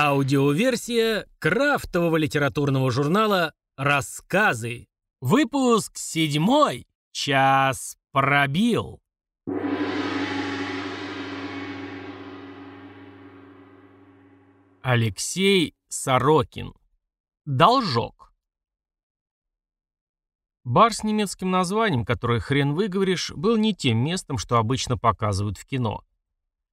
Аудиоверсия крафтового литературного журнала «Рассказы». Выпуск седьмой. Час пробил. Алексей Сорокин. Должок. Бар с немецким названием, которое хрен выговоришь, был не тем местом, что обычно показывают в кино.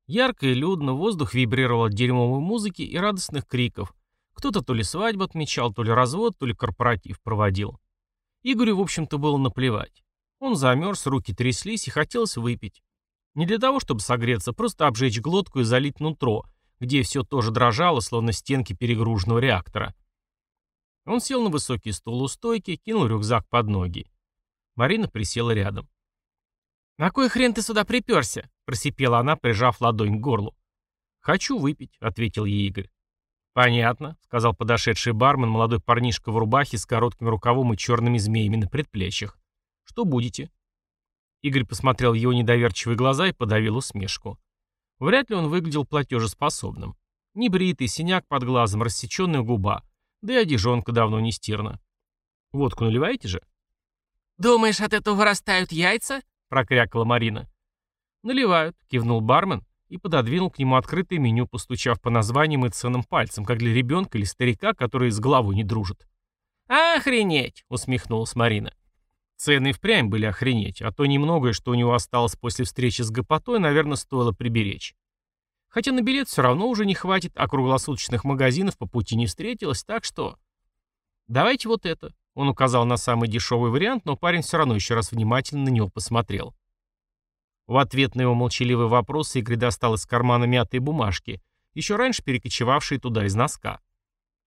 Ярко и людно, воздух вибрировал от дерьмовой музыки и радостных криков. Кто-то то ли свадьбу отмечал, то ли развод, то ли корпоратив проводил. Игорю, в общем-то, было наплевать. Он замерз, руки тряслись и хотелось выпить. Не для того, чтобы согреться, просто обжечь глотку и залить нутро, где все тоже дрожало, словно стенки перегруженного реактора. Он сел на высокий стул у стойки, кинул рюкзак под ноги. Марина присела рядом. «На кой хрен ты сюда приперся?» — просипела она, прижав ладонь к горлу. «Хочу выпить», — ответил ей Игорь. «Понятно», — сказал подошедший бармен, молодой парнишка в рубахе с коротким рукавом и черными змеями на предплечьях. «Что будете?» Игорь посмотрел в его недоверчивые глаза и подавил усмешку. Вряд ли он выглядел платежеспособным. Небритый, синяк под глазом, рассеченная губа. Да и одежонка давно не стирана. «Водку наливаете же?» «Думаешь, от этого вырастают яйца?» — прокрякала Марина. «Наливают», — кивнул бармен и пододвинул к нему открытое меню, постучав по названиям и ценам пальцем, как для ребенка или старика, который с головой не дружит. «Охренеть!» — усмехнулась Марина. Цены впрямь были охренеть, а то немногое, что у него осталось после встречи с Гопотой, наверное, стоило приберечь. Хотя на билет все равно уже не хватит, а круглосуточных магазинов по пути не встретилось, так что... «Давайте вот это», он указал на самый дешевый вариант, но парень все равно еще раз внимательно на него посмотрел. В ответ на его молчаливый вопрос Игорь достал из кармана мятые бумажки, еще раньше перекочевавшие туда из носка.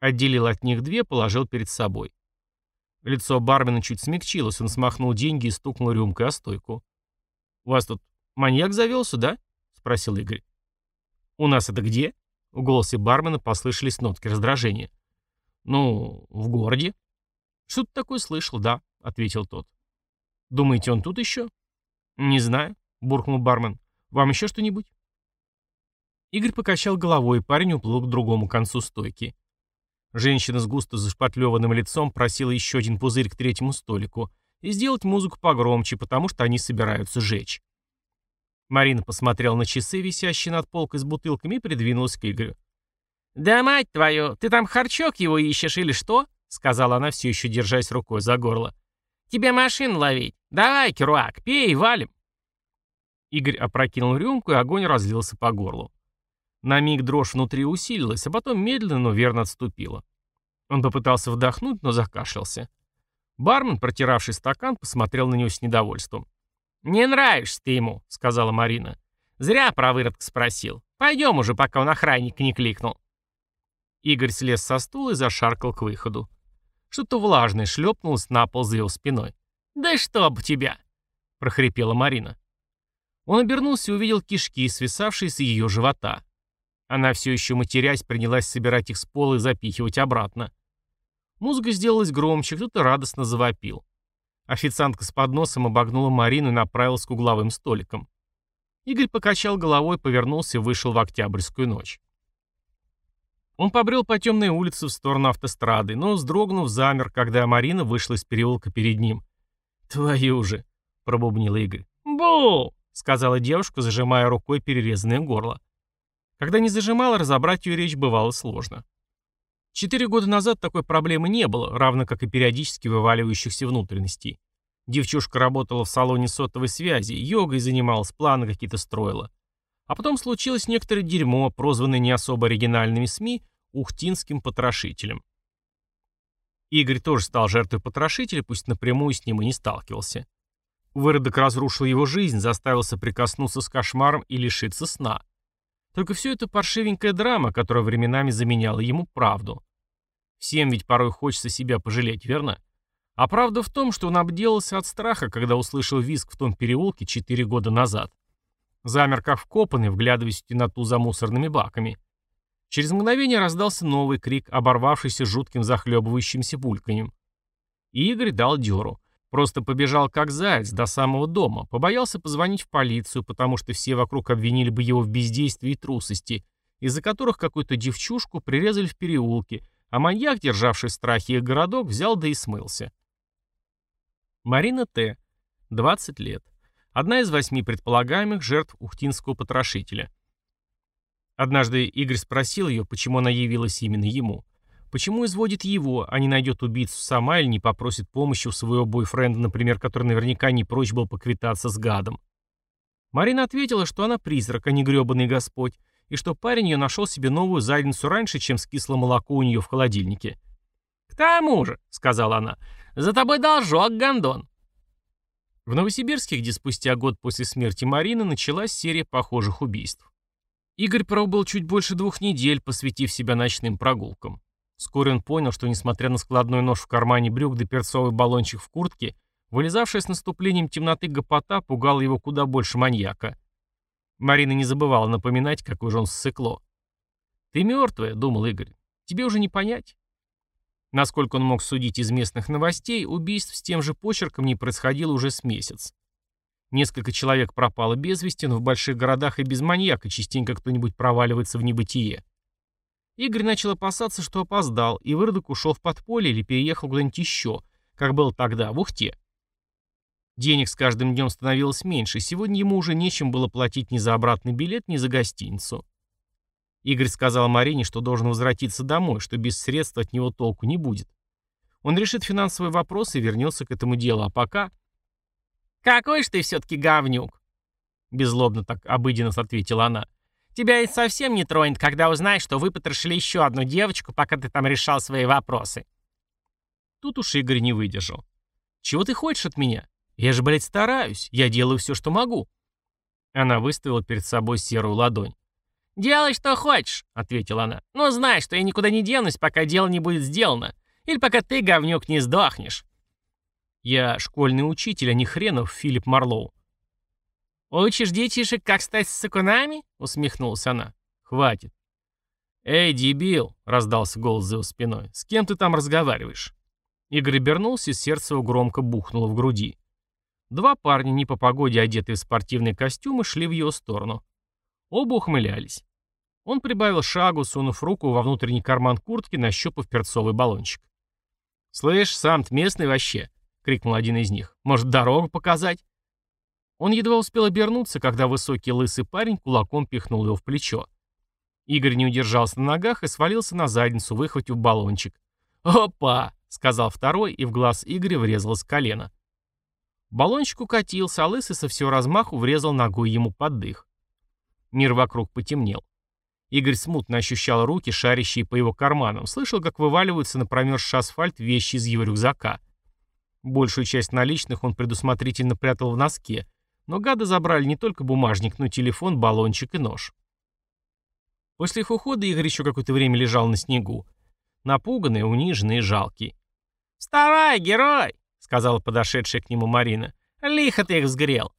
Отделил от них две, положил перед собой. Лицо бармена чуть смягчилось, он смахнул деньги и стукнул рюмкой о стойку. «У вас тут маньяк завелся, да?» — спросил Игорь. «У нас это где?» В голосе бармена послышались нотки раздражения. «Ну, в городе», «Что-то такое слышал, да», — ответил тот. «Думаете, он тут еще?» «Не знаю», — буркнул бармен. «Вам еще что-нибудь?» Игорь покачал головой, и парень уплыл к другому концу стойки. Женщина с густо зашпатлеванным лицом просила еще один пузырь к третьему столику и сделать музыку погромче, потому что они собираются жечь. Марина посмотрела на часы, висящие над полкой с бутылками, и придвинулась к Игорю. «Да мать твою, ты там харчок его ищешь или что?» — сказала она, все еще держась рукой за горло. «Тебе машину ловить. Давай, Керуак, пей, валим». Игорь опрокинул рюмку, и огонь разлился по горлу. На миг дрожь внутри усилилась, а потом медленно, но верно отступила. Он попытался вдохнуть, но закашлялся. Бармен, протиравший стакан, посмотрел на него с недовольством. «Не нравишься ты ему», — сказала Марина. «Зря про выродка спросил. Пойдем уже, пока он охранник не кликнул». Игорь слез со стула и зашаркал к выходу. Что-то влажное шлепнулось на пол за его спиной. «Да чтоб тебя!» — прохрипела Марина. Он обернулся и увидел кишки, свисавшие с ее живота. Она все еще матерясь принялась собирать их с пола и запихивать обратно. Музыка сделалась громче, кто-то радостно завопил. Официантка с подносом обогнула Марину и направилась к угловым столикам. Игорь покачал головой, повернулся и вышел в октябрьскую ночь. Он побрел по темной улице в сторону автострады, но, вздрогнув, замер, когда Марина вышла из переулка перед ним. «Твою же!» — пробубнил Игорь. «Бу!» — сказала девушка, зажимая рукой перерезанное горло. Когда не зажимала, разобрать ее речь бывало сложно. Четыре года назад такой проблемы не было, равно как и периодически вываливающихся внутренностей. Девчушка работала в салоне сотовой связи, йогой занималась, планы какие-то строила. А потом случилось некоторое дерьмо, прозванное не особо оригинальными СМИ ухтинским потрошителем. Игорь тоже стал жертвой потрошителя, пусть напрямую с ним и не сталкивался. Выродок разрушил его жизнь, заставил соприкоснуться с кошмаром и лишиться сна. Только все это паршивенькая драма, которая временами заменяла ему правду. Всем ведь порой хочется себя пожалеть, верно? А правда в том, что он обделался от страха, когда услышал визг в том переулке четыре года назад. Замер как вкопанный, вглядываясь в темноту за мусорными баками. Через мгновение раздался новый крик, оборвавшийся жутким захлебывающимся бульканьем. Игорь дал дёру. Просто побежал как заяц до самого дома, побоялся позвонить в полицию, потому что все вокруг обвинили бы его в бездействии и трусости, из-за которых какую-то девчушку прирезали в переулке, а маньяк, державший в страхе их городок, взял да и смылся. Марина Т. 20 лет. Одна из восьми предполагаемых жертв ухтинского потрошителя. Однажды Игорь спросил ее, почему она явилась именно ему. Почему изводит его, а не найдет убийцу сама или не попросит помощи у своего бойфренда, например, который наверняка не прочь был поквитаться с гадом. Марина ответила, что она призрак, а не гребаный господь, и что парень ее нашел себе новую задницу раньше, чем скисло молоко у нее в холодильнике. «К тому же», — сказала она, — «за тобой должок, гондон». В Новосибирске, где спустя год после смерти Марины началась серия похожих убийств. Игорь пробыл чуть больше двух недель, посвятив себя ночным прогулкам. Вскоре он понял, что, несмотря на складной нож в кармане брюк да перцовый баллончик в куртке, вылезавшая с наступлением темноты гопота пугала его куда больше маньяка. Марина не забывала напоминать, какой же он ссыкло. «Ты мертвая», — думал Игорь. «Тебе уже не понять». Насколько он мог судить из местных новостей, убийств с тем же почерком не происходило уже с месяц. Несколько человек пропало без вести, но в больших городах и без маньяка частенько кто-нибудь проваливается в небытие. Игорь начал опасаться, что опоздал, и выродок ушел в подполье или переехал куда-нибудь еще, как было тогда, в Ухте. Денег с каждым днем становилось меньше, сегодня ему уже нечем было платить ни за обратный билет, ни за гостиницу. Игорь сказал Марине, что должен возвратиться домой, что без средств от него толку не будет. Он решит финансовые вопросы и вернется к этому делу, а пока... «Какой ж ты все-таки говнюк!» Беззлобно так обыденно ответила она. «Тебя ведь совсем не тронет, когда узнаешь, что вы потрошили еще одну девочку, пока ты там решал свои вопросы». Тут уж Игорь не выдержал. «Чего ты хочешь от меня? Я же, блядь, стараюсь. Я делаю все, что могу». Она выставила перед собой серую ладонь. «Делай, что хочешь», — ответила она. «Но знай, что я никуда не денусь, пока дело не будет сделано. Или пока ты, говнюк, не сдохнешь». «Я школьный учитель, а не хренов Филипп Марлоу». «Учишь детишек, как стать сакунами?» — усмехнулась она. «Хватит». «Эй, дебил!» — раздался голос за его спиной. «С кем ты там разговариваешь?» Игорь обернулся, и сердце его громко бухнуло в груди. Два парня, не по погоде одетые в спортивные костюмы, шли в его сторону. Оба ухмылялись. Он прибавил шагу, сунув руку во внутренний карман куртки, нащупав перцовый баллончик. «Слышь, сам-то местный вообще!» — крикнул один из них. «Может, дорогу показать?» Он едва успел обернуться, когда высокий лысый парень кулаком пихнул его в плечо. Игорь не удержался на ногах и свалился на задницу, выхватив баллончик. «Опа!» — сказал второй, и в глаз Игоря врезалось колено. Баллончик укатился, а лысый со всего размаху врезал ногой ему под дых. Мир вокруг потемнел. Игорь смутно ощущал руки, шарящие по его карманам, слышал, как вываливаются на промерзший асфальт вещи из его рюкзака. Большую часть наличных он предусмотрительно прятал в носке, но гады забрали не только бумажник, но и телефон, баллончик и нож. После их ухода Игорь еще какое-то время лежал на снегу. Напуганный, униженный и жалкий. «Вставай, герой!» — сказала подошедшая к нему Марина. «Лихо ты их взгрел!»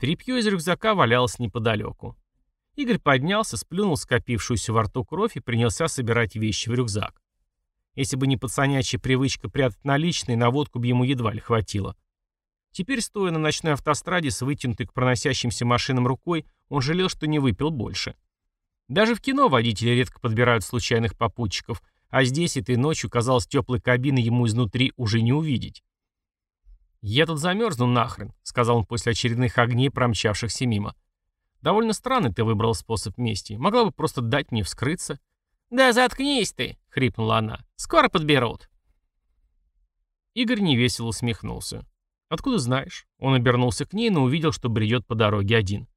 Трепье из рюкзака валялось неподалеку. Игорь поднялся, сплюнул скопившуюся во рту кровь и принялся собирать вещи в рюкзак. Если бы не пацанячья привычка прятать наличные, на водку бы ему едва ли хватило. Теперь, стоя на ночной автостраде с вытянутой к проносящимся машинам рукой, он жалел, что не выпил больше. Даже в кино водители редко подбирают случайных попутчиков, а здесь этой ночью, казалось, теплой кабины ему изнутри уже не увидеть. «Я тут замерзну нахрен», — сказал он после очередных огней, промчавшихся мимо. «Довольно странный ты выбрал способ мести. Могла бы просто дать мне вскрыться». «Да заткнись ты!» — хрипнула она. «Скоро подберут». Игорь невесело усмехнулся. «Откуда знаешь?» Он обернулся к ней, но увидел, что бредет по дороге один.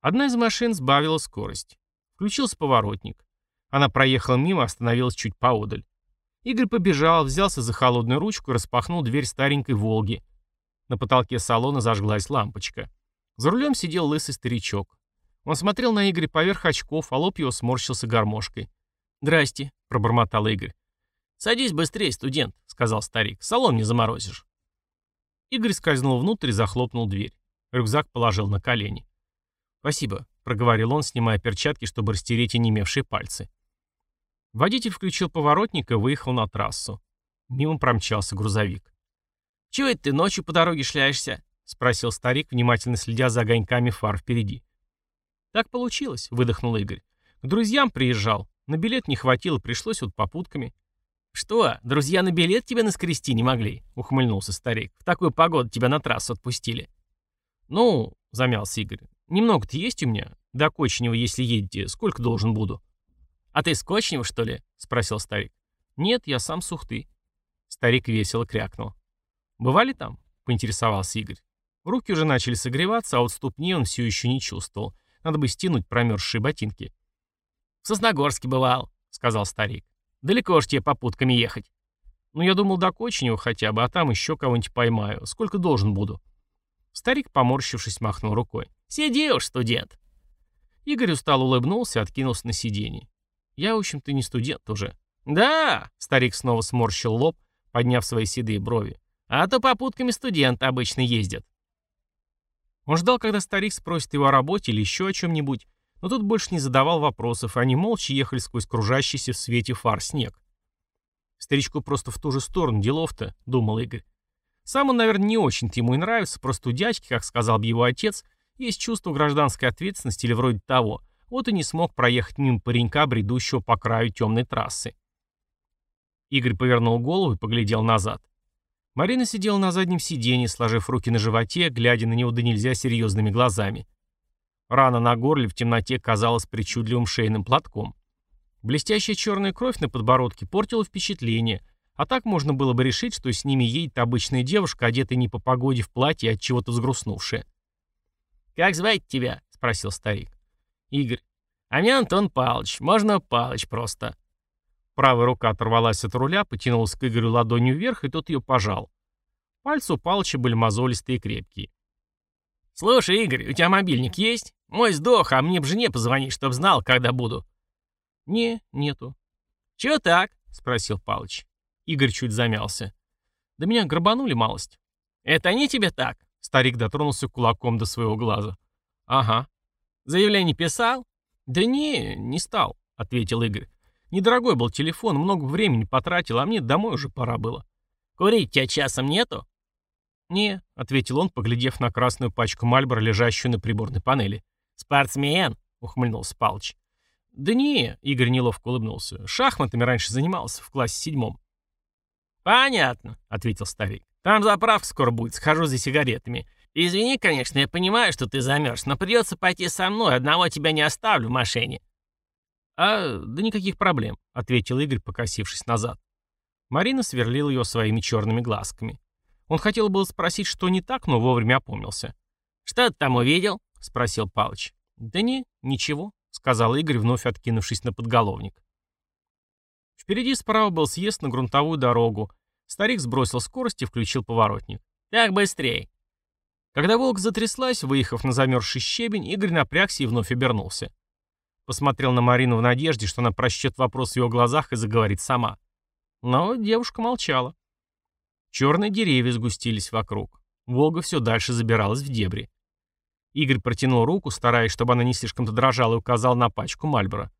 Одна из машин сбавила скорость. Включился поворотник. Она проехала мимо, остановилась чуть поодаль. Игорь побежал, взялся за холодную ручку и распахнул дверь старенькой «Волги». На потолке салона зажглась лампочка. За рулем сидел лысый старичок. Он смотрел на Игоря поверх очков, а лоб его сморщился гармошкой. «Здрасте», — пробормотал Игорь. «Садись быстрее, студент», — сказал старик. «Салон не заморозишь». Игорь скользнул внутрь и захлопнул дверь. Рюкзак положил на колени. «Спасибо», — проговорил он, снимая перчатки, чтобы растереть онемевшие пальцы. Водитель включил поворотник и выехал на трассу. Мимо промчался грузовик. «Чего это ты ночью по дороге шляешься?» — спросил старик, внимательно следя за огоньками фар впереди. «Так получилось», — выдохнул Игорь. «К друзьям приезжал. На билет не хватило, пришлось вот попутками». «Что, друзья на билет тебя наскрести не могли?» — ухмыльнулся старик. «В такую погоду тебя на трассу отпустили». «Ну», — замялся Игорь, — «немного-то есть у меня. До Кочнева, если едете, сколько должен буду?» «А ты с Кочнева, что ли?» — спросил старик. «Нет, я сам с Ухты». Старик весело крякнул. «Бывали там?» — поинтересовался Игорь. Руки уже начали согреваться, а вот ступни он все еще не чувствовал. Надо бы стянуть промерзшие ботинки. «В Сосногорске бывал», — сказал старик. «Далеко ж тебе попутками ехать». «Ну, я думал, до Кочнева хотя бы, а там еще кого-нибудь поймаю. Сколько должен буду?» Старик, поморщившись, махнул рукой. «Сиди уж, студент». Игорь устал улыбнулся, откинулся на сиденье. «Я, в общем-то, не студент уже». «Да», — старик снова сморщил лоб, подняв свои седые брови. «А то попутками студенты обычно ездят». Он ждал, когда старик спросит его о работе или еще о чем-нибудь, но тут больше не задавал вопросов, они молча ехали сквозь кружащийся в свете фар снег. Старичку просто в ту же сторону делов-то, думал Игорь. Сам он, наверное, не очень-то ему и нравится, просто у дядьки, как сказал бы его отец, есть чувство гражданской ответственности или вроде того, вот и не смог проехать мимо паренька, бредущего по краю темной трассы. Игорь повернул голову и поглядел назад. Марина сидела на заднем сиденье, сложив руки на животе, глядя на него до нельзя серьезными глазами. Рана на горле в темноте казалась причудливым шейным платком. Блестящая черная кровь на подбородке портила впечатление, а так можно было бы решить, что с ними едет обычная девушка, одетая не по погоде в платье, от чего-то взгрустнувшая. «Как звать тебя?» — спросил старик. «Игорь». «А меня Антон Палыч. Можно Палыч просто». Правая рука оторвалась от руля, потянулась к Игорю ладонью вверх, и тот ее пожал. Пальцы у Палыча были мозолистые и крепкие. «Слушай, Игорь, у тебя мобильник есть? Мой сдох, а мне б жене позвони, чтоб знал, когда буду». «Не, нету». «Чего так?» — спросил Палыч. Игорь чуть замялся. «Да меня грабанули малость». «Это они тебе так?» Старик дотронулся кулаком до своего глаза. «Ага». «Заявление писал?» «Да не, не стал», — ответил Игорь. «Недорогой был телефон, много времени потратил, а мне домой уже пора было». «Курить тебя часом нету?» «Не», — ответил он, поглядев на красную пачку Мальбора, лежащую на приборной панели. «Спортсмен», — ухмыльнулся Палыч. «Да не», — Игорь неловко улыбнулся. «Шахматами раньше занимался, в классе седьмом». «Понятно», — ответил старик. «Там заправка скоро будет, схожу за сигаретами. Извини, конечно, я понимаю, что ты замерз, но придется пойти со мной, одного тебя не оставлю в машине». «А, да никаких проблем», — ответил Игорь, покосившись назад. Марина сверлила его своими черными глазками. Он хотел было спросить, что не так, но вовремя опомнился. «Что ты там увидел?» — спросил Палыч. «Да не, ничего», — сказал Игорь, вновь откинувшись на подголовник. Впереди справа был съезд на грунтовую дорогу. Старик сбросил скорость и включил поворотник. «Так быстрей!» Когда «Волк» затряслась, выехав на замерзший щебень, Игорь напрягся и вновь обернулся. Посмотрел на Марину в надежде, что она прочтет вопрос в его глазах и заговорит сама. Но девушка молчала. Черные деревья сгустились вокруг. Волга все дальше забиралась в дебри. Игорь протянул руку, стараясь, чтобы она не слишком-то дрожала, и указал на пачку Мальбора.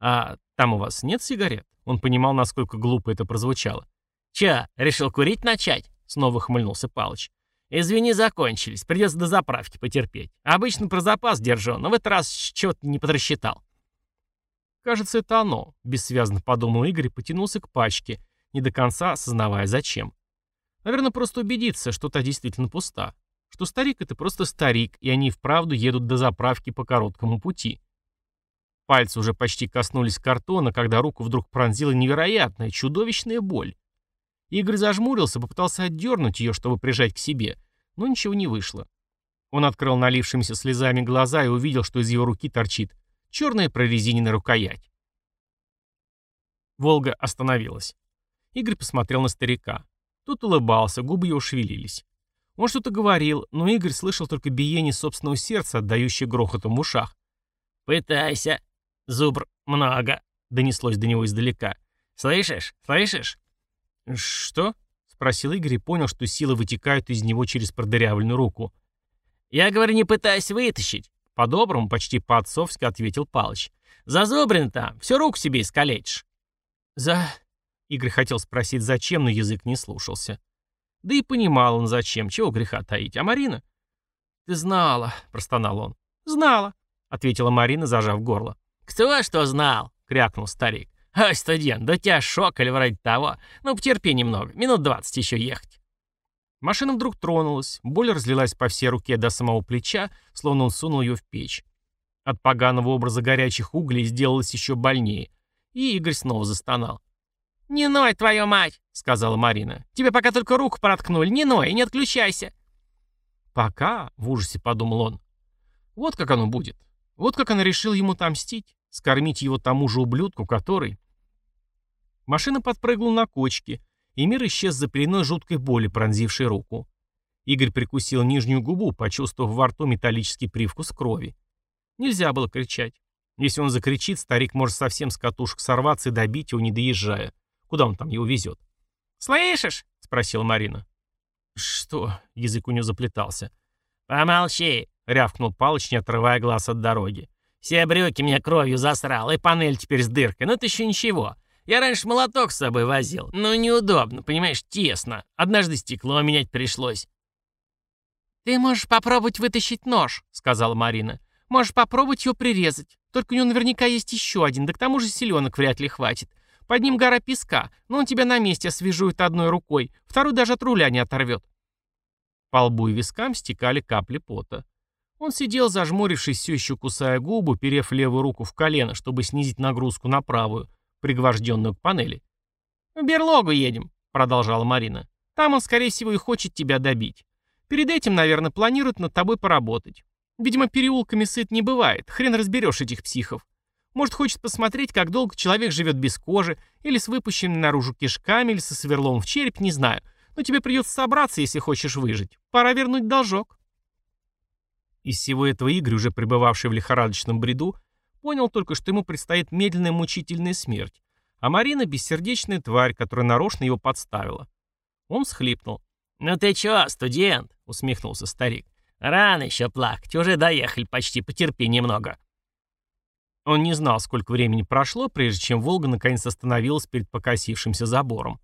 «А там у вас нет сигарет?» Он понимал, насколько глупо это прозвучало. «Чё, решил курить начать?» Снова хмыльнулся Палыч. «Извини, закончились. Придется до заправки потерпеть. Обычно про запас держу, но в этот раз чего-то не подрасчитал». «Кажется, это оно», — бессвязно подумал Игорь и потянулся к пачке, не до конца осознавая, зачем. Наверное, просто убедиться, что та действительно пуста. Что старик — это просто старик, и они вправду едут до заправки по короткому пути. Пальцы уже почти коснулись картона, когда руку вдруг пронзила невероятная, чудовищная боль. Игорь зажмурился, попытался отдернуть ее, чтобы прижать к себе, но ничего не вышло. Он открыл налившимися слезами глаза и увидел, что из его руки торчит черная прорезиненная рукоять. Волга остановилась. Игорь посмотрел на старика. Тут улыбался, губы его шевелились. Он что-то говорил, но Игорь слышал только биение собственного сердца, отдающее грохотом в ушах. «Пытайся, зубр много», — донеслось до него издалека. «Слышишь? Слышишь?» «Что?» — спросил Игорь и понял, что силы вытекают из него через продырявленную руку. «Я говорю, не пытайся вытащить», — по-доброму, почти по-отцовски ответил Палыч. «Зазубрен там, всю руку себе искалечишь». «За...» Игорь хотел спросить, зачем, но язык не слушался. Да и понимал он зачем, чего греха таить. А Марина? «Ты знала», — простонал он. «Знала», — ответила Марина, зажав горло. «Кто что знал?» — крякнул старик. «Ой, студент, да тебя шок или вроде того. Ну, потерпи немного, минут двадцать еще ехать». Машина вдруг тронулась, боль разлилась по всей руке до самого плеча, словно он сунул ее в печь. От поганого образа горячих углей сделалось еще больнее, и Игорь снова застонал. «Не ной, твою мать!» — сказала Марина. «Тебе пока только руку проткнули, не ной не отключайся!» «Пока?» — в ужасе подумал он. «Вот как оно будет. Вот как она решила ему отомстить, скормить его тому же ублюдку, который...» Машина подпрыгнула на кочке, и мир исчез за пеленой жуткой боли, пронзившей руку. Игорь прикусил нижнюю губу, почувствовав во рту металлический привкус крови. Нельзя было кричать. Если он закричит, старик может совсем с катушек сорваться и добить его, не доезжая. Куда он там его везет? «Слышишь?» — спросила Марина. «Что?» — язык у нее заплетался. «Помолчи!» — рявкнул Палыч, не отрывая глаз от дороги. «Все брюки мне кровью засрал, и панель теперь с дыркой, но это еще ничего. Я раньше молоток с собой возил, но неудобно, понимаешь, тесно. Однажды стекло менять пришлось». «Ты можешь попробовать вытащить нож», — сказала Марина. «Можешь попробовать его прирезать. Только у него наверняка есть еще один, да к тому же селенок вряд ли хватит. Под ним гора песка, но он тебя на месте освежует одной рукой, второй даже от руля не оторвет. По лбу и вискам стекали капли пота. Он сидел, зажмурившись, все еще кусая губу, перев левую руку в колено, чтобы снизить нагрузку на правую, пригвожденную к панели. «В берлогу едем», — продолжала Марина. «Там он, скорее всего, и хочет тебя добить. Перед этим, наверное, планирует над тобой поработать. Видимо, переулками сыт не бывает, хрен разберешь этих психов. Может, хочет посмотреть, как долго человек живет без кожи, или с выпущенными наружу кишками, или со сверлом в череп, не знаю. Но тебе придется собраться, если хочешь выжить. Пора вернуть должок. Из всего этого Игорь, уже пребывавший в лихорадочном бреду, понял только, что ему предстоит медленная мучительная смерть, а Марина — бессердечная тварь, которая нарочно его подставила. Он схлипнул. «Ну ты чё, студент?» — усмехнулся старик. «Рано еще плакать, уже доехали почти, потерпи немного». Он не знал, сколько времени прошло, прежде чем «Волга» наконец остановилась перед покосившимся забором.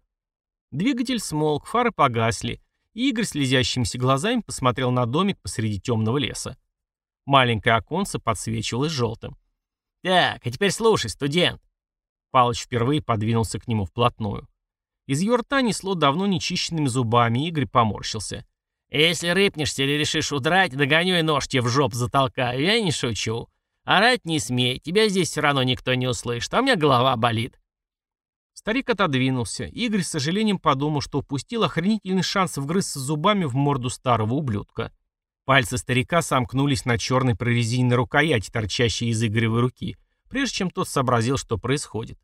Двигатель смолк, фары погасли, и Игорь слезящимися глазами посмотрел на домик посреди темного леса. Маленькое оконце подсвечивалось желтым. «Так, а теперь слушай, студент!» Палыч впервые подвинулся к нему вплотную. Из ее рта несло давно нечищенными зубами, и Игорь поморщился. «Если рыпнешься или решишь удрать, догоню и нож тебе в жоп затолкаю, я не шучу. Орать не смей, тебя здесь все равно никто не услышит, а у меня голова болит. Старик отодвинулся. Игорь с сожалением подумал, что упустил охренительный шанс вгрызться зубами в морду старого ублюдка. Пальцы старика сомкнулись на черной прорезиненной рукояти, торчащей из Игоревой руки, прежде чем тот сообразил, что происходит.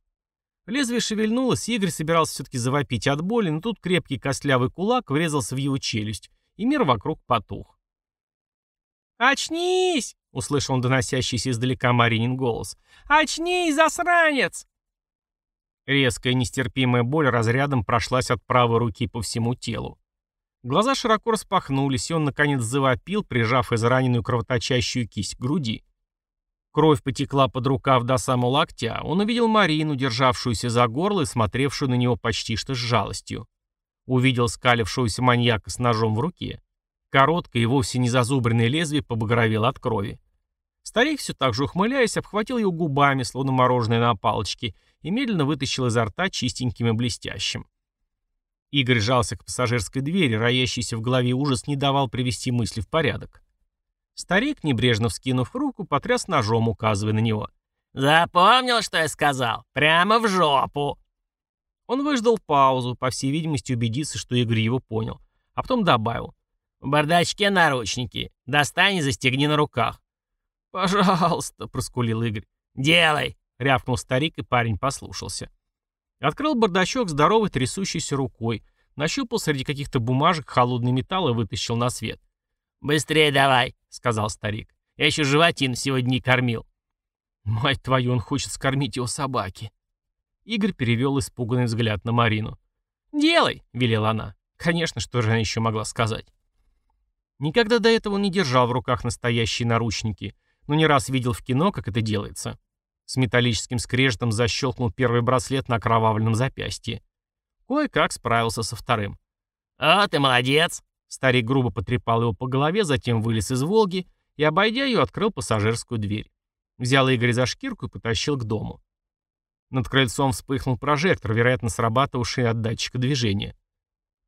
Лезвие шевельнулось, и Игорь собирался все-таки завопить от боли, но тут крепкий костлявый кулак врезался в его челюсть, и мир вокруг потух. «Очнись!» — услышал он доносящийся издалека Маринин голос. «Очнись, засранец!» Резкая нестерпимая боль разрядом прошлась от правой руки по всему телу. Глаза широко распахнулись, и он, наконец, завопил, прижав израненную кровоточащую кисть к груди. Кровь потекла под рукав до самого локтя. Он увидел Марину, державшуюся за горло и смотревшую на него почти что с жалостью. Увидел скалившегося маньяка с ножом в руке. Короткое и вовсе не зазубренное лезвие побагровело от крови. Старик, все так же ухмыляясь, обхватил ее губами, словно мороженое на палочке, и медленно вытащил изо рта чистеньким и блестящим. Игорь жался к пассажирской двери, роящийся в голове ужас не давал привести мысли в порядок. Старик, небрежно вскинув руку, потряс ножом, указывая на него. «Запомнил, что я сказал? Прямо в жопу!» Он выждал паузу, по всей видимости убедиться, что Игорь его понял, а потом добавил. В бардачке наручники. Достань и застегни на руках. «Пожалуйста», — проскулил Игорь. «Делай», — рявкнул старик, и парень послушался. Открыл бардачок здоровой трясущейся рукой, нащупал среди каких-то бумажек холодный металл и вытащил на свет. «Быстрее давай», — сказал старик. «Я еще животин сегодня не кормил». «Мать твою, он хочет скормить его собаке». Игорь перевел испуганный взгляд на Марину. «Делай», — велела она. Конечно, что же она еще могла сказать? Никогда до этого он не держал в руках настоящие наручники, но не раз видел в кино, как это делается. С металлическим скрежетом защелкнул первый браслет на окровавленном запястье. Кое-как справился со вторым. «А, ты молодец!» Старик грубо потрепал его по голове, затем вылез из «Волги» и, обойдя ее, открыл пассажирскую дверь. Взял Игоря за шкирку и потащил к дому. Над крыльцом вспыхнул прожектор, вероятно, срабатывавший от датчика движения.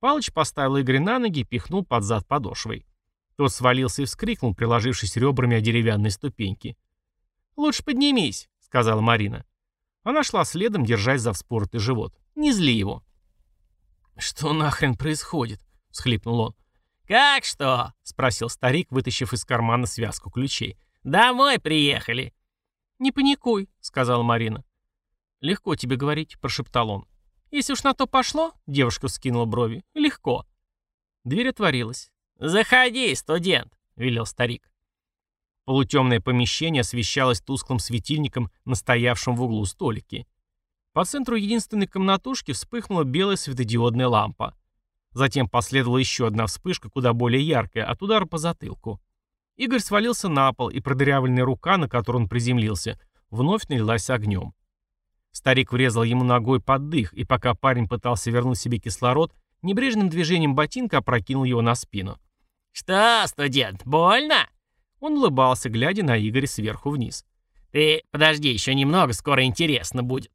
Палыч поставил Игоря на ноги и пихнул под зад подошвой. Тот свалился и вскрикнул, приложившись ребрами о деревянной ступеньки. «Лучше поднимись», — сказала Марина. Она шла следом, держась за вспоротый живот. «Не зли его». «Что нахрен происходит?» — всхлипнул он. «Как что?» — спросил старик, вытащив из кармана связку ключей. «Домой приехали». «Не паникуй», — сказала Марина. «Легко тебе говорить», — прошептал он. «Если уж на то пошло», — девушка вскинула брови, — «легко». Дверь отворилась. «Заходи, студент», — велел старик. Полутемное помещение освещалось тусклым светильником, настоявшим в углу столики. По центру единственной комнатушки вспыхнула белая светодиодная лампа. Затем последовала еще одна вспышка, куда более яркая, от удара по затылку. Игорь свалился на пол, и продырявленная рука, на которую он приземлился, вновь налилась огнем. Старик врезал ему ногой под дых, и пока парень пытался вернуть себе кислород, небрежным движением ботинка опрокинул его на спину. «Что, студент, больно?» Он улыбался, глядя на Игоря сверху вниз. «Ты подожди еще немного, скоро интересно будет».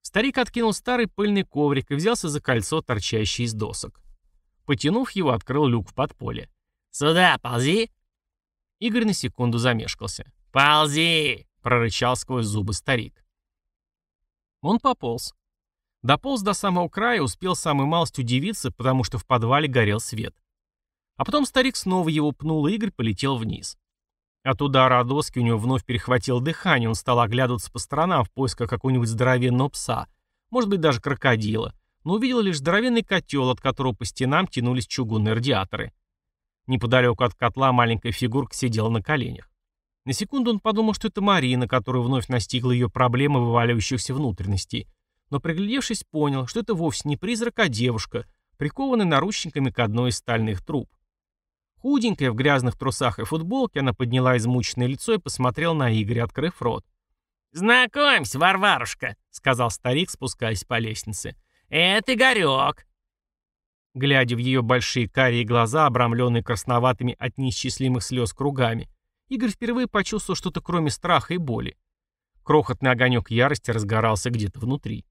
Старик откинул старый пыльный коврик и взялся за кольцо, торчащее из досок. Потянув его, открыл люк в подполе. «Сюда ползи!» Игорь на секунду замешкался. «Ползи!» — прорычал сквозь зубы старик. Он пополз. Дополз до самого края, успел самый малость удивиться, потому что в подвале горел свет. А потом старик снова его пнул, и Игорь полетел вниз. От удара о доски у него вновь перехватило дыхание, он стал оглядываться по сторонам в поисках какого-нибудь здоровенного пса, может быть даже крокодила, но увидел лишь здоровенный котел, от которого по стенам тянулись чугунные радиаторы. Неподалеку от котла маленькая фигурка сидела на коленях. На секунду он подумал, что это Марина, которая вновь настигла ее проблемы вываливающихся внутренностей. Но приглядевшись, понял, что это вовсе не призрак, а девушка, прикованная наручниками к одной из стальных труб. Худенькая, в грязных трусах и футболке, она подняла измученное лицо и посмотрела на Игоря, открыв рот. «Знакомься, Варварушка», — сказал старик, спускаясь по лестнице. «Это Игорек». Глядя в ее большие карие глаза, обрамленные красноватыми от неисчислимых слез кругами, Игорь впервые почувствовал что-то кроме страха и боли. Крохотный огонек ярости разгорался где-то внутри.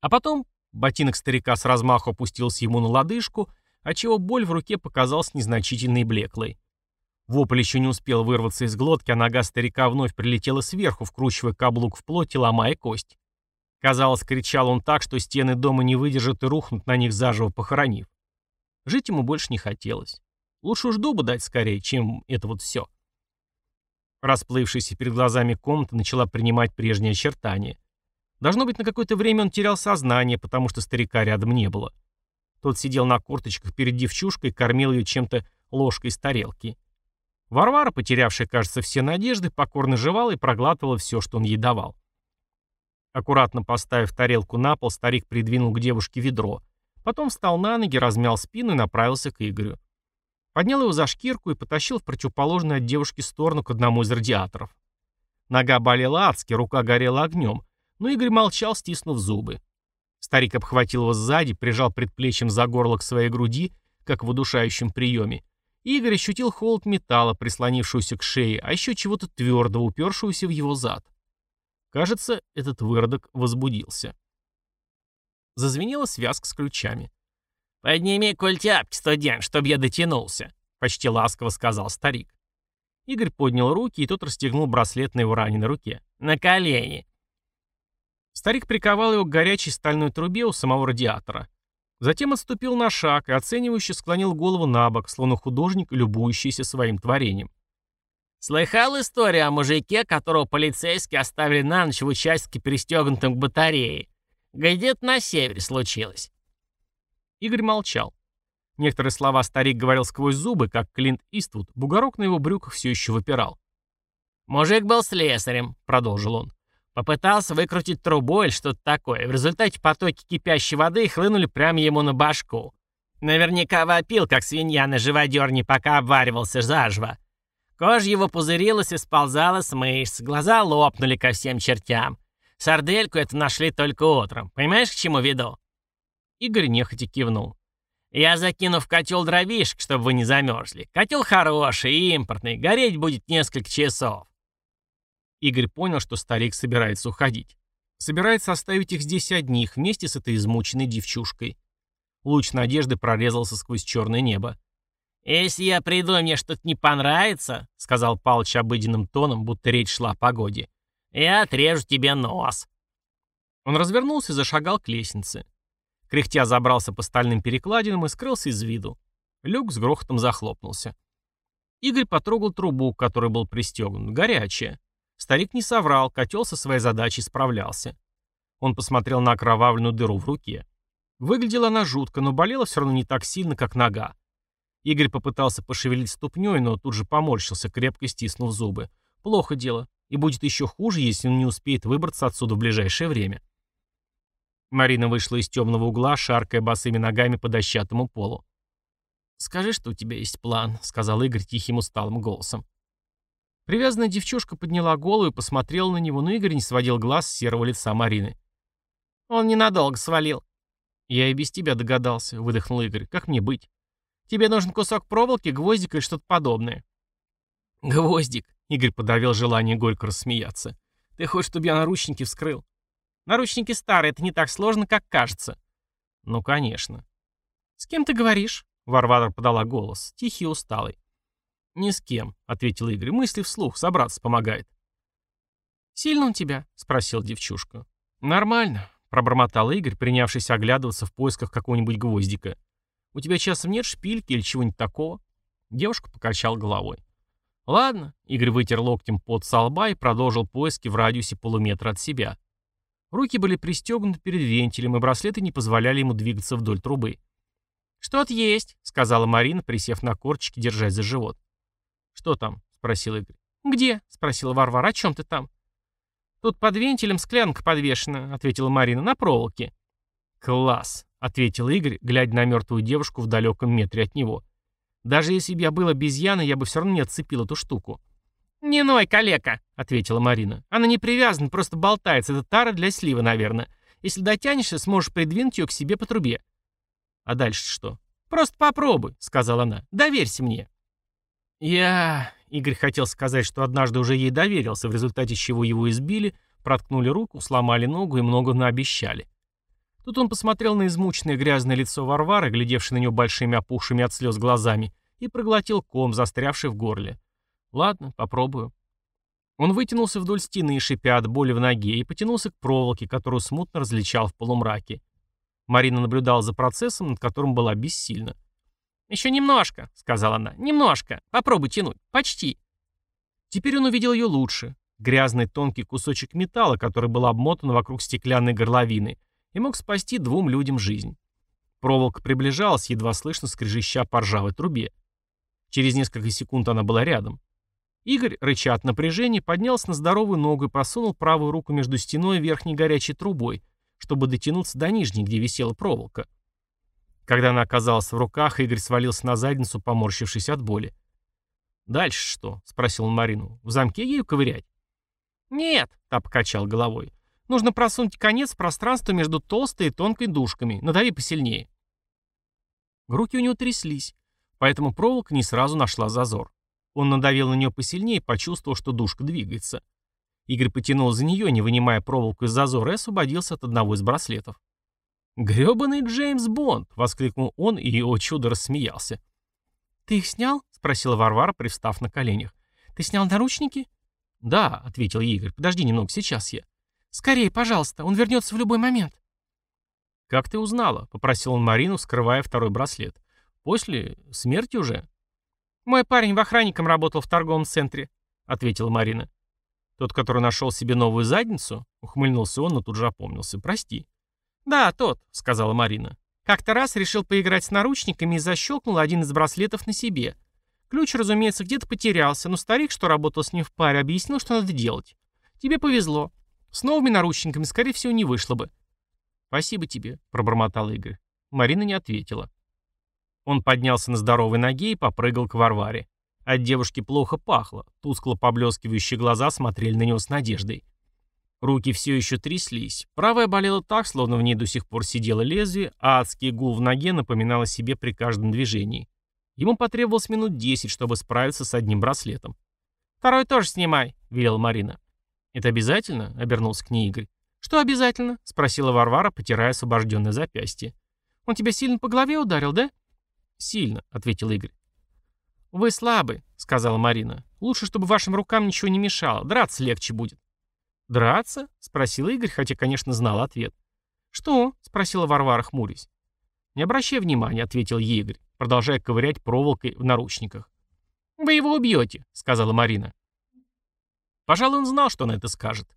А потом ботинок старика с размаху опустился ему на лодыжку, отчего боль в руке показалась незначительной и блеклой. Вопль еще не успел вырваться из глотки, а нога старика вновь прилетела сверху, вкручивая каблук в плоть и ломая кость. Казалось, кричал он так, что стены дома не выдержат и рухнут на них заживо похоронив. Жить ему больше не хотелось. Лучше уж дубу дать скорее, чем это вот все. Расплывшаяся перед глазами комната начала принимать прежние очертания. Должно быть, на какое-то время он терял сознание, потому что старика рядом не было. Тот сидел на корточках перед девчушкой кормил ее чем-то ложкой из тарелки. Варвара, потерявшая, кажется, все надежды, покорно жевала и проглатывала все, что он ей давал. Аккуратно поставив тарелку на пол, старик придвинул к девушке ведро. Потом встал на ноги, размял спину и направился к Игорю. Поднял его за шкирку и потащил в противоположную от девушки сторону к одному из радиаторов. Нога болела адски, рука горела огнем, но Игорь молчал, стиснув зубы. Старик обхватил его сзади, прижал предплечьем за горло к своей груди, как в удушающем приеме. Игорь ощутил холод металла, прислонившегося к шее, а еще чего-то твердого, упершегося в его зад. Кажется, этот выродок возбудился. Зазвенела связка с ключами. «Подними культяпки, студент, чтоб я дотянулся», — почти ласково сказал старик. Игорь поднял руки, и тот расстегнул браслет на его раненой руке. «На колени». Старик приковал его к горячей стальной трубе у самого радиатора. Затем отступил на шаг и оценивающе склонил голову на бок, словно художник, любующийся своим творением. «Слыхал историю о мужике, которого полицейские оставили на ночь в участке, пристегнутом к батарее? Где-то на севере случилось». Игорь молчал. Некоторые слова старик говорил сквозь зубы, как Клинт Иствуд, бугорок на его брюках все еще выпирал. «Мужик был слесарем», — продолжил он. Попытался выкрутить трубу или что-то такое. В результате потоки кипящей воды хлынули прямо ему на башку. Наверняка вопил, как свинья на живодерне, пока обваривался заживо. Кожа его пузырилась и сползала с мышц, глаза лопнули ко всем чертям. Сардельку это нашли только утром. Понимаешь, к чему веду? Игорь нехотя кивнул. «Я закину в котел дровишек, чтобы вы не замерзли. Котел хороший, импортный, гореть будет несколько часов». Игорь понял, что старик собирается уходить. Собирается оставить их здесь одних, вместе с этой измученной девчушкой. Луч надежды прорезался сквозь черное небо. «Если я приду, мне что-то не понравится», — сказал Палыч обыденным тоном, будто речь шла о погоде, — «я отрежу тебе нос». Он развернулся и зашагал к лестнице. Кряхтя забрался по стальным перекладинам и скрылся из виду. Люк с грохотом захлопнулся. Игорь потрогал трубу, к которой был пристегнут. Горячая. Старик не соврал, котел со своей задачей справлялся. Он посмотрел на окровавленную дыру в руке. Выглядела она жутко, но болела все равно не так сильно, как нога. Игорь попытался пошевелить ступней, но тут же поморщился, крепко стиснув зубы. Плохо дело. И будет еще хуже, если он не успеет выбраться отсюда в ближайшее время. Марина вышла из темного угла, шаркая босыми ногами по дощатому полу. «Скажи, что у тебя есть план», — сказал Игорь тихим усталым голосом. Привязанная девчушка подняла голову и посмотрела на него, но Игорь не сводил глаз с серого лица Марины. «Он ненадолго свалил». «Я и без тебя догадался», — выдохнул Игорь. «Как мне быть?» «Тебе нужен кусок проволоки, гвоздик или что-то подобное». «Гвоздик», — Игорь подавил желание горько рассмеяться. «Ты хочешь, чтобы я наручники вскрыл?» «Наручники старые, это не так сложно, как кажется». «Ну, конечно». «С кем ты говоришь?» Варвара подала голос, тихий усталый. «Ни с кем», — ответил Игорь. «Мысли вслух, собраться помогает». «Сильно он тебя?» — спросил девчушка. «Нормально», — пробормотал Игорь, принявшись оглядываться в поисках какого-нибудь гвоздика. «У тебя часом нет шпильки или чего-нибудь такого?» Девушка покачала головой. «Ладно», — Игорь вытер локтем под со лба и продолжил поиски в радиусе полуметра от себя. Руки были пристегнуты перед вентилем, и браслеты не позволяли ему двигаться вдоль трубы. «Что-то есть», — сказала Марина, присев на корчики, держась за живот. «Что там?» — спросил Игорь. «Где?» — спросила Варвара. «О чем ты там?» «Тут под вентилем склянка подвешена», — ответила Марина, — «на проволоке». «Класс», — ответил Игорь, глядя на мертвую девушку в далеком метре от него. «Даже если бы я был обезьяной, я бы все равно не отцепил эту штуку». «Не ной, калека», — ответила Марина. «Она не привязана, просто болтается. Это тара для слива, наверное. Если дотянешься, сможешь придвинуть ее к себе по трубе». А дальше что? «Просто попробуй», — сказала она. «Доверься мне». «Я...» — Игорь хотел сказать, что однажды уже ей доверился, в результате чего его избили, проткнули руку, сломали ногу и много наобещали. Тут он посмотрел на измученное грязное лицо Варвары, глядевшее на него большими опухшими от слез глазами, и проглотил ком, застрявший в горле. «Ладно, попробую». Он вытянулся вдоль стены, шипя от боли в ноге, и потянулся к проволоке, которую смутно различал в полумраке. Марина наблюдала за процессом, над которым была бессильна. «Еще немножко», — сказала она. «Немножко. Попробуй тянуть. Почти». Теперь он увидел ее лучше. Грязный тонкий кусочек металла, который был обмотан вокруг стеклянной горловины, и мог спасти двум людям жизнь. Проволока приближалась, едва слышно скрежеща по ржавой трубе. Через несколько секунд она была рядом. Игорь, рыча от напряжения, поднялся на здоровую ногу и просунул правую руку между стеной и верхней горячей трубой, чтобы дотянуться до нижней, где висела проволока. Когда она оказалась в руках, Игорь свалился на задницу, поморщившись от боли. «Дальше что?» — спросил он Марину. «В замке ею ковырять?» «Нет», — та покачал головой. «Нужно просунуть конец в пространство между толстой и тонкой дужками. Надави посильнее». Руки у него тряслись, поэтому проволока не сразу нашла зазор. Он надавил на нее посильнее и почувствовал, что дужка двигается. Игорь потянул за нее, не вынимая проволоку из зазора, и освободился от одного из браслетов. «Грёбаный Джеймс Бонд!» — воскликнул он и, о чудо, рассмеялся. «Ты их снял?» — спросила Варвара, привстав на коленях. «Ты снял наручники?» «Да», — ответил Игорь. «Подожди немного, сейчас я». «Скорее, пожалуйста, он вернется в любой момент». «Как ты узнала?» — попросил он Марину, скрывая второй браслет. «После смерти уже?» «Мой парень в охранником работал в торговом центре», — ответила Марина. «Тот, который нашел себе новую задницу?» — ухмыльнулся он, но тут же опомнился. «Прости». «Да, тот», — сказала Марина. «Как-то раз решил поиграть с наручниками и защелкнул один из браслетов на себе. Ключ, разумеется, где-то потерялся, но старик, что работал с ним в паре, объяснил, что надо делать. Тебе повезло. С новыми наручниками, скорее всего, не вышло бы». «Спасибо тебе», — пробормотал Игорь. Марина не ответила. Он поднялся на здоровой ноге и попрыгал к Варваре. От девушки плохо пахло, тускло поблескивающие глаза смотрели на него с надеждой. Руки все еще тряслись. Правая болела так, словно в ней до сих пор сидело лезвие, а адский гул в ноге напоминал о себе при каждом движении. Ему потребовалось минут десять, чтобы справиться с одним браслетом. «Второй тоже снимай», — велела Марина. «Это обязательно?» — обернулся к ней Игорь. «Что обязательно?» — спросила Варвара, потирая освобожденное запястье. «Он тебя сильно по голове ударил, да?» «Сильно», — ответил Игорь. «Вы слабы», — сказала Марина. «Лучше, чтобы вашим рукам ничего не мешало. Драться легче будет». «Драться?» — спросил Игорь, хотя, конечно, знал ответ. «Что?» — спросила Варвара, хмурясь. «Не обращай внимания», — ответил Игорь, продолжая ковырять проволокой в наручниках. «Вы его убьете», — сказала Марина. Пожалуй, он знал, что она это скажет.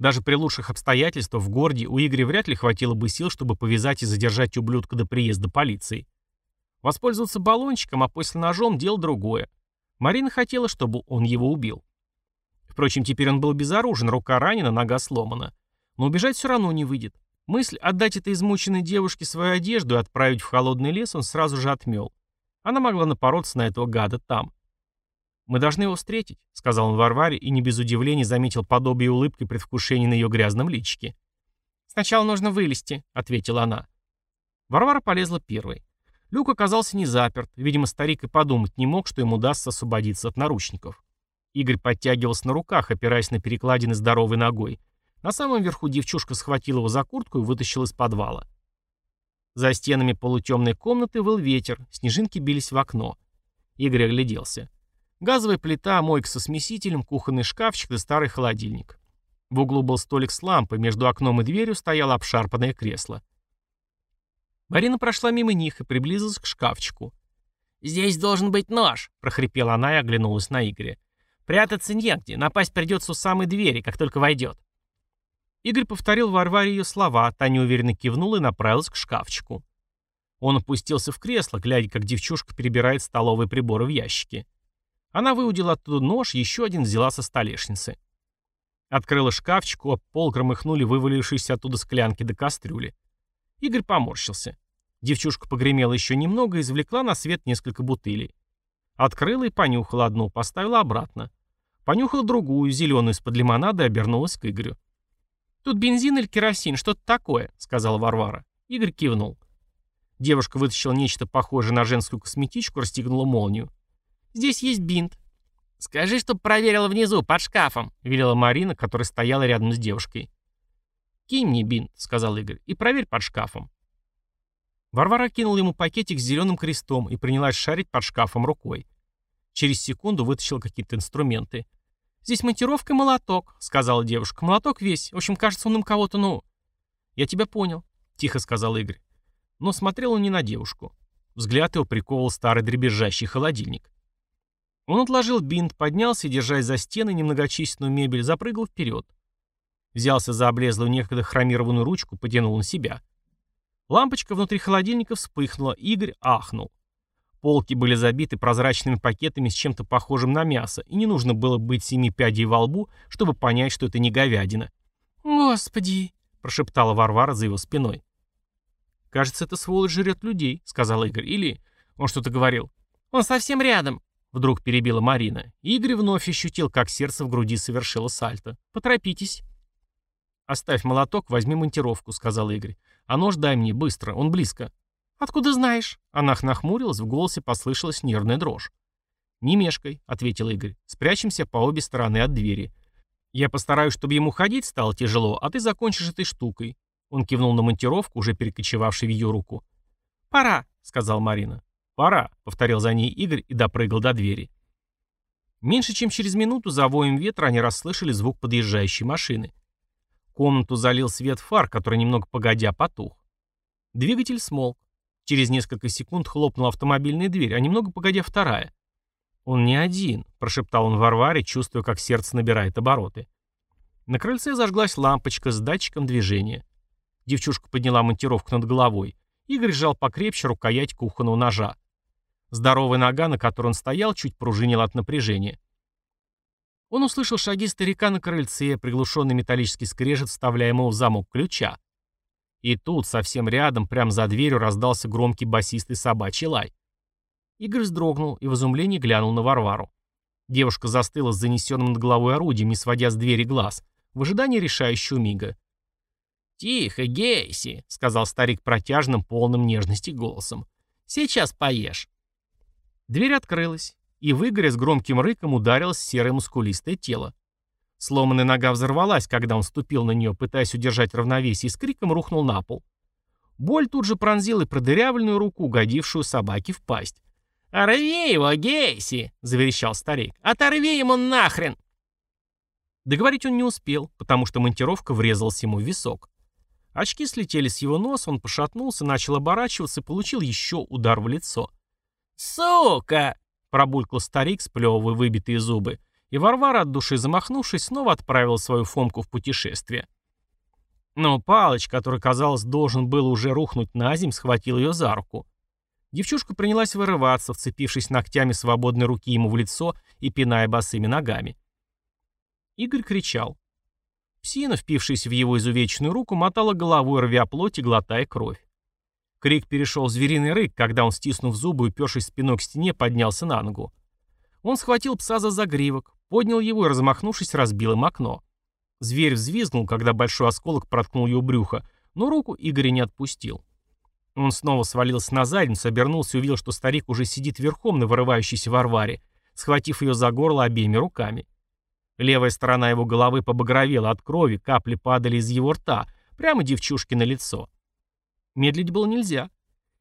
Даже при лучших обстоятельствах в городе у Игоря вряд ли хватило бы сил, чтобы повязать и задержать ублюдка до приезда полиции. Воспользоваться баллончиком, а после ножом – дело другое. Марина хотела, чтобы он его убил. Впрочем, теперь он был безоружен, рука ранена, нога сломана. Но убежать все равно не выйдет. Мысль отдать этой измученной девушке свою одежду и отправить в холодный лес он сразу же отмел. Она могла напороться на этого гада там. «Мы должны его встретить», — сказал он Варваре и не без удивления заметил подобие улыбки предвкушения на ее грязном личике. «Сначала нужно вылезти», — ответила она. Варвара полезла первой. Люк оказался не заперт. Видимо, старик и подумать не мог, что ему удастся освободиться от наручников. Игорь подтягивался на руках, опираясь на перекладины здоровой ногой. На самом верху девчушка схватила его за куртку и вытащила из подвала. За стенами полутемной комнаты выл ветер, снежинки бились в окно. Игорь огляделся. Газовая плита, мойка со смесителем, кухонный шкафчик и старый холодильник. В углу был столик с лампой, между окном и дверью стояло обшарпанное кресло. Марина прошла мимо них и приблизилась к шкафчику. «Здесь должен быть нож», — прохрипела она и оглянулась на Игоря. «Прятаться негде, напасть придется у самой двери, как только войдет». Игорь повторил Варваре ее слова, та неуверенно кивнула и направилась к шкафчику. Он опустился в кресло, глядя, как девчушка перебирает столовые приборы в ящике. Она выудила оттуда нож, еще один взяла со столешницы. Открыла шкафчик, об пол громыхнули вывалившиеся оттуда склянки до кастрюли. Игорь поморщился. Девчушка погремела еще немного и извлекла на свет несколько бутылей. Открыла и понюхала одну, поставила обратно. Понюхала другую, зеленую из-под лимонада и обернулась к Игорю. «Тут бензин или керосин, что-то такое», — сказала Варвара. Игорь кивнул. Девушка вытащила нечто похожее на женскую косметичку, расстегнула молнию. «Здесь есть бинт». «Скажи, чтоб проверила внизу, под шкафом», — велела Марина, которая стояла рядом с девушкой. «Кинь мне бинт», — сказал Игорь, — «и проверь под шкафом». Варвара кинула ему пакетик с зеленым крестом и принялась шарить под шкафом рукой. Через секунду вытащила какие-то инструменты. «Здесь монтировка и молоток», — сказала девушка. «Молоток весь. В общем, кажется, он им кого-то, ну...» «Я тебя понял», — тихо сказал Игорь. Но смотрел он не на девушку. Взгляд его приковывал старый дребезжащий холодильник. Он отложил бинт, поднялся и, держась за стены немногочисленную мебель, запрыгал вперед. Взялся за облезлую некогда хромированную ручку, потянул на себя. Лампочка внутри холодильника вспыхнула, Игорь ахнул. Полки были забиты прозрачными пакетами с чем-то похожим на мясо, и не нужно было быть семи пядей во лбу, чтобы понять, что это не говядина. «Господи!» — прошептала Варвара за его спиной. «Кажется, это сволочь жрет людей», — сказал Игорь. «Или...» — он что-то говорил. «Он совсем рядом», — вдруг перебила Марина. Игорь вновь ощутил, как сердце в груди совершило сальто. «Поторопитесь». «Оставь молоток, возьми монтировку», — сказал Игорь. «А нож дай мне, быстро, он близко». «Откуда знаешь?» Анах нахмурилась, в голосе послышалась нервная дрожь. «Не мешкай», — ответил Игорь. «Спрячемся по обе стороны от двери. Я постараюсь, чтобы ему ходить стало тяжело, а ты закончишь этой штукой». Он кивнул на монтировку, уже перекочевавшей в ее руку. «Пора», — сказал Марина. «Пора», — повторил за ней Игорь и допрыгал до двери. Меньше чем через минуту за воем ветра они расслышали звук подъезжающей машины. Комнату залил свет фар, который немного погодя потух. Двигатель смолк. Через несколько секунд хлопнула автомобильная дверь, а немного погодя вторая. «Он не один», — прошептал он Варваре, чувствуя, как сердце набирает обороты. На крыльце зажглась лампочка с датчиком движения. Девчушка подняла монтировку над головой. Игорь сжал покрепче рукоять кухонного ножа. Здоровая нога, на которой он стоял, чуть пружинила от напряжения. Он услышал шаги старика на крыльце, приглушенный металлический скрежет, вставляемого в замок ключа. И тут, совсем рядом, прямо за дверью, раздался громкий басистый собачий лай. Игорь вздрогнул и в изумлении глянул на Варвару. Девушка застыла с занесенным над головой орудием, не сводя с двери глаз, в ожидании решающего мига. «Тихо, Гейси», — сказал старик протяжным, полным нежности голосом. «Сейчас поешь». Дверь открылась и в Игоря с громким рыком ударилось серое мускулистое тело. Сломанная нога взорвалась, когда он ступил на нее, пытаясь удержать равновесие, и с криком рухнул на пол. Боль тут же пронзила и продырявленную руку, угодившую собаке в пасть. «Рви его, Гейси!» — заверещал старик. «Оторви ему нахрен!» Договорить он не успел, потому что монтировка врезалась ему в висок. Очки слетели с его носа, он пошатнулся, начал оборачиваться и получил еще удар в лицо. «Сука!» — пробулькал старик, сплевывая выбитые зубы, и Варвара, от души замахнувшись, снова отправила свою Фомку в путешествие. Но Палыч, который, казалось, должен был уже рухнуть на земь, схватил ее за руку. Девчушка принялась вырываться, вцепившись ногтями свободной руки ему в лицо и пиная босыми ногами. Игорь кричал. Псина, впившаяся в его изувеченную руку, мотала головой, рвя плоть и глотая кровь. Крик перешел в звериный рык, когда он, стиснув зубы упершись спиной к стене, поднялся на ногу. Он схватил пса за загривок, поднял его и, размахнувшись, разбил им окно. Зверь взвизгнул, когда большой осколок проткнул его брюхо, но руку Игоря не отпустил. Он снова свалился на задницу, обернулся и увидел, что старик уже сидит верхом на вырывающейся Варваре, схватив ее за горло обеими руками. Левая сторона его головы побагровела от крови, капли падали из его рта, прямо девчушке на лицо. Медлить было нельзя.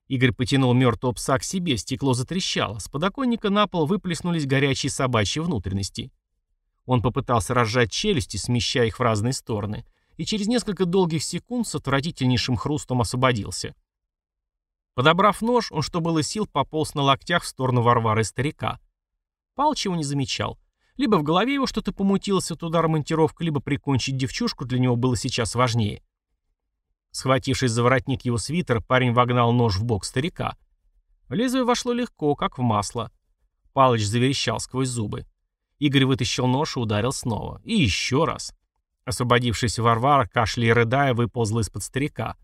Игорь потянул мертвого пса к себе, стекло затрещало, с подоконника на пол выплеснулись горячие собачьи внутренности. Он попытался разжать челюсти, смещая их в разные стороны, и через несколько долгих секунд с отвратительнейшим хрустом освободился. Подобрав нож, он, что было сил, пополз на локтях в сторону Варвары и старика. Палыч его не замечал. Либо в голове его что-то помутилось от удара монтировка, либо прикончить девчушку для него было сейчас важнее. Схватившись за воротник его свитера, парень вогнал нож в бок старика. Лезвие вошло легко, как в масло. Палыч заверещал сквозь зубы. Игорь вытащил нож и ударил снова. И еще раз. Освободившаяся Варвара, кашляя и рыдая, выползла из-под старика.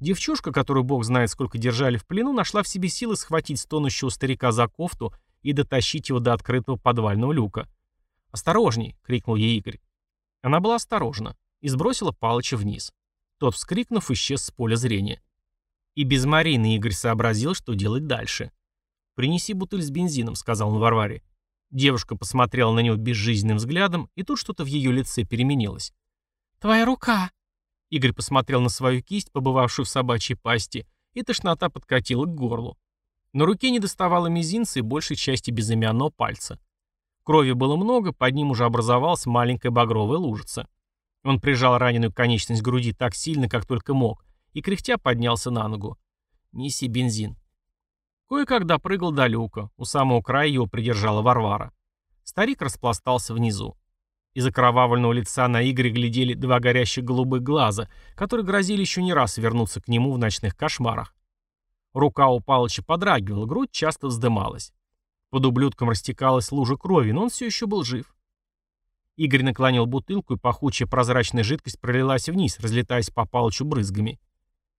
Девчушка, которую бог знает сколько держали в плену, нашла в себе силы схватить стонущего старика за кофту и дотащить его до открытого подвального люка. «Осторожней!» — крикнул ей Игорь. Она была осторожна и сбросила Палыча вниз. Тот, вскрикнув, исчез с поля зрения. И без Марины Игорь сообразил, что делать дальше. «Принеси бутыль с бензином», — сказал он Варваре. Девушка посмотрела на него безжизненным взглядом, и тут что-то в ее лице переменилось. «Твоя рука!» Игорь посмотрел на свою кисть, побывавшую в собачьей пасти, и тошнота подкатила к горлу. На руке не доставало мизинца и большей части безымянного пальца. Крови было много, под ним уже образовалась маленькая багровая лужица. Он прижал раненую конечность груди так сильно, как только мог, и кряхтя поднялся на ногу. «Неси бензин». Кое-как допрыгал до люка, у самого края его придержала Варвара. Старик распластался внизу. Из окровавленного лица на Игоря глядели два горящих голубых глаза, которые грозили еще не раз вернуться к нему в ночных кошмарах. Рука у Палыча подрагивала, грудь часто вздымалась. Под ублюдком растекалась лужа крови, но он все еще был жив. Игорь наклонил бутылку, и пахучая прозрачная жидкость пролилась вниз, разлетаясь по Палычу брызгами.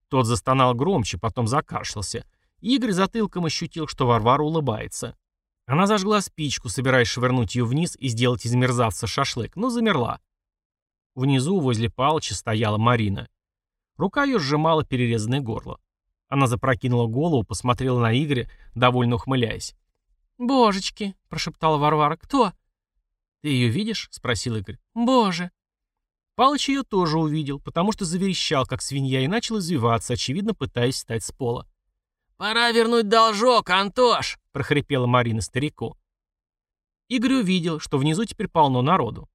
Тот застонал громче, потом закашлялся. Игорь затылком ощутил, что Варвара улыбается. Она зажгла спичку, собираясь швырнуть ее вниз и сделать из мерзавца шашлык, но замерла. Внизу, возле Палыча, стояла Марина. Рука ее сжимала перерезанное горло. Она запрокинула голову, посмотрела на Игоря, довольно ухмыляясь. «Божечки!» — прошептала Варвара. «Кто?» «Ты ее видишь?» — спросил Игорь. «Боже!» Палыч ее тоже увидел, потому что заверещал, как свинья, и начал извиваться, очевидно, пытаясь встать с пола. «Пора вернуть должок, Антош!» — прохрипела Марина старику. Игорь увидел, что внизу теперь полно народу.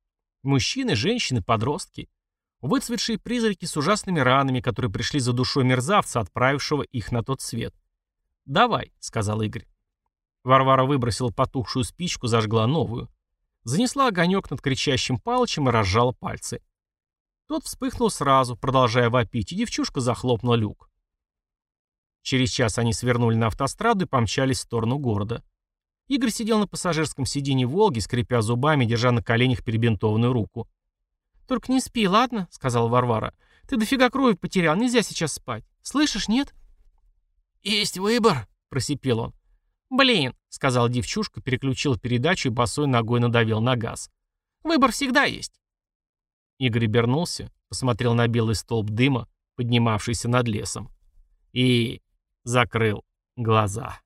Мужчины, женщины, подростки. Выцветшие призраки с ужасными ранами, которые пришли за душой мерзавца, отправившего их на тот свет. «Давай», — сказал Игорь. Варвара выбросила потухшую спичку, зажгла новую. Занесла огонек над кричащим палочем и разжала пальцы. Тот вспыхнул сразу, продолжая вопить, и девчушка захлопнула люк. Через час они свернули на автостраду и помчались в сторону города. Игорь сидел на пассажирском сиденье «Волги», скрипя зубами, держа на коленях перебинтованную руку. «Только не спи, ладно?» — сказала Варвара. «Ты дофига крови потерял, нельзя сейчас спать. Слышишь, нет?» «Есть выбор», — просипел он. «Блин», — сказал девчушка, переключила передачу и босой ногой надавил на газ. «Выбор всегда есть». Игорь обернулся, посмотрел на белый столб дыма, поднимавшийся над лесом. И закрыл глаза.